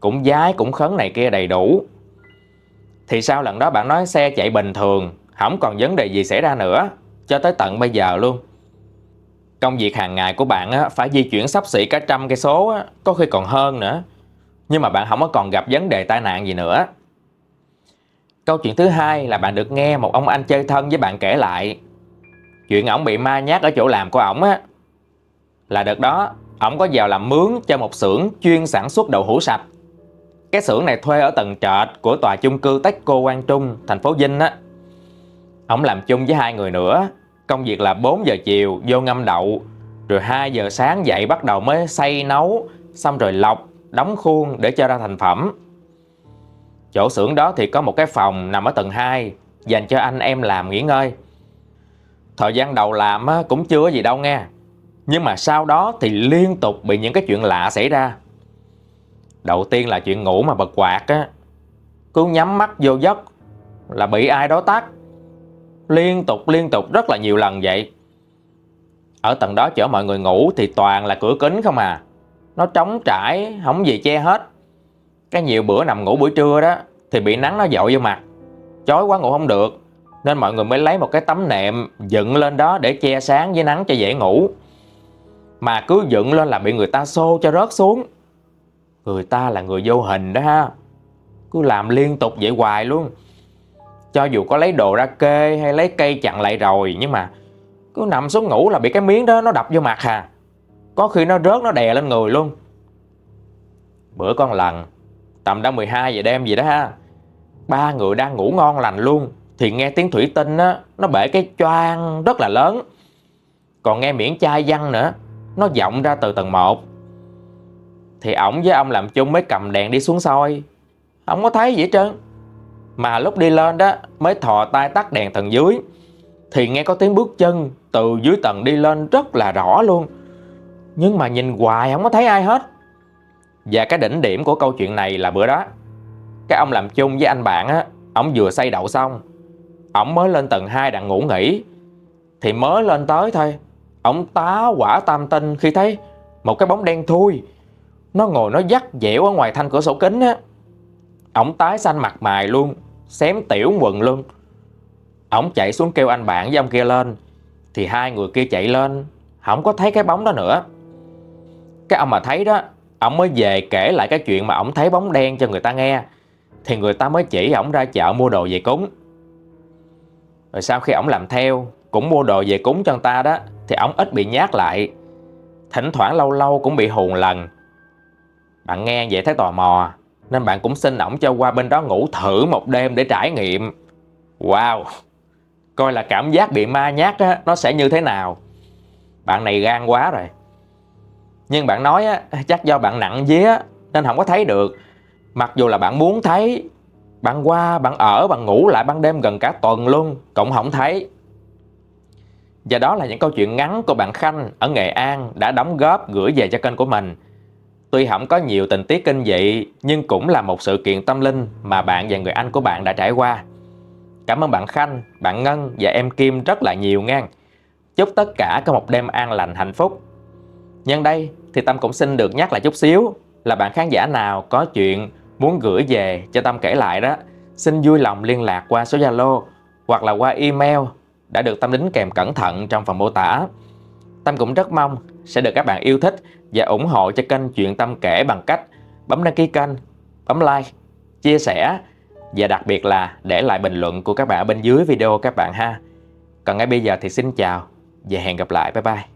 Cũng giái, cũng khấn này kia đầy đủ. Thì sau lần đó bạn nói xe chạy bình thường Không còn vấn đề gì xảy ra nữa cho tới tận bây giờ luôn. Công việc hàng ngày của bạn á, phải di chuyển sắp xỉ cả trăm cây số, á, có khi còn hơn nữa. Nhưng mà bạn không có còn gặp vấn đề tai nạn gì nữa. Câu chuyện thứ hai là bạn được nghe một ông anh chơi thân với bạn kể lại. Chuyện ổng bị ma nhát ở chỗ làm của ổng á. Là đợt đó, ổng có vào làm mướn cho một xưởng chuyên sản xuất đậu hũ sạch. Cái xưởng này thuê ở tầng trệt của tòa chung cư Techco Quang Trung, thành phố Vinh á. Ông làm chung với hai người nữa. Công việc là 4 giờ chiều vô ngâm đậu Rồi 2 giờ sáng dậy bắt đầu mới xay nấu Xong rồi lọc, đóng khuôn để cho ra thành phẩm. Chỗ xưởng đó thì có một cái phòng nằm ở tầng 2 Dành cho anh em làm nghỉ ngơi. Thời gian đầu làm cũng chưa gì đâu nghe. Nhưng mà sau đó thì liên tục bị những cái chuyện lạ xảy ra. Đầu tiên là chuyện ngủ mà bật quạt á. Cứ nhắm mắt vô giấc Là bị ai đó tắt Liên tục liên tục, rất là nhiều lần vậy. Ở tầng đó chở mọi người ngủ Thì toàn là cửa kính không à. Nó trống trải, Không gì che hết. Cái nhiều bữa nằm ngủ buổi trưa đó, Thì bị nắng nó dội vô mặt. Chói quá ngủ không được, Nên mọi người mới lấy một cái tấm nệm Dựng lên đó để che sáng với nắng cho dễ ngủ. Mà cứ dựng lên là bị người ta xô cho rớt xuống. Người ta là người vô hình đó ha. Cứ làm liên tục vậy hoài luôn cho dù có lấy đồ ra kê hay lấy cây chặn lại rồi, Nhưng mà cứ nằm xuống ngủ là bị cái miếng đó nó đập vô mặt hà. Có khi nó rớt, nó đè lên người luôn. Bữa con lần Tầm đã 12 giờ đêm gì đó ha, Ba người đang ngủ ngon lành luôn, Thì nghe tiếng thủy tinh á, Nó bể cái choang rất là lớn. Còn nghe miệng chai văng nữa, Nó vọng ra từ tầng 1 Thì ổng với ông làm chung mới cầm đèn đi xuống soi. Không có thấy gì hết trơn mà lúc đi lên đó, mới thò tay tắt đèn tầng dưới. Thì nghe có tiếng bước chân từ dưới tầng đi lên rất là rõ luôn. Nhưng mà nhìn hoài không có thấy ai hết. Và cái đỉnh điểm của câu chuyện này là bữa đó. Cái ông làm chung với anh bạn á, Ông vừa xây đậu xong. Ông mới lên tầng 2 đang ngủ nghỉ. Thì mới lên tới thôi. Ông tá quả tam tinh khi thấy Một cái bóng đen thui. Nó ngồi, nó dắt dẻo ở ngoài thanh cửa sổ kính á. Ông tái xanh mặt mày luôn xém tiểu quần luôn. Ông chạy xuống kêu anh bạn với ông kia lên, thì hai người kia chạy lên, không có thấy cái bóng đó nữa. Cái ông mà thấy đó Ông mới về kể lại cái chuyện mà ông thấy bóng đen cho người ta nghe Thì người ta mới chỉ ổng ra chợ mua đồ về cúng Rồi sau khi ổng làm theo Cũng mua đồ về cúng cho người ta đó Thì ổng ít bị nhát lại Thỉnh thoảng lâu lâu cũng bị hùn lần Bạn nghe vậy thấy tò mò nên bạn cũng xin ổng cho qua bên đó ngủ thử một đêm để trải nghiệm. Wow Coi là cảm giác bị ma nhát á, nó sẽ như thế nào? Bạn này gan quá rồi. Nhưng bạn nói á, chắc do bạn nặng vía Nên không có thấy được. Mặc dù là bạn muốn thấy Bạn qua, bạn ở, bạn ngủ lại ban đêm gần cả tuần luôn Cũng không thấy. Và đó là những câu chuyện ngắn của bạn Khanh ở Nghệ An đã đóng góp gửi về cho kênh của mình. Tuy không có nhiều tình tiết kinh dị nhưng cũng là một sự kiện tâm linh mà bạn và người anh của bạn đã trải qua. Cảm ơn bạn Khanh, bạn Ngân và em Kim rất là nhiều nha. Chúc tất cả có một đêm an lành hạnh phúc. Nhân đây thì Tâm cũng xin được nhắc lại chút xíu là bạn khán giả nào có chuyện muốn gửi về cho Tâm kể lại đó, xin vui lòng liên lạc qua số Zalo hoặc là qua email đã được Tâm đính kèm cẩn thận trong phần mô tả. Tâm cũng rất mong sẽ được các bạn yêu thích và ủng hộ cho kênh Chuyện Tâm kể bằng cách bấm đăng ký kênh, bấm like, chia sẻ và đặc biệt là để lại bình luận của các bạn ở bên dưới video các bạn ha. Còn ngay bây giờ thì xin chào và hẹn gặp lại. Bye bye.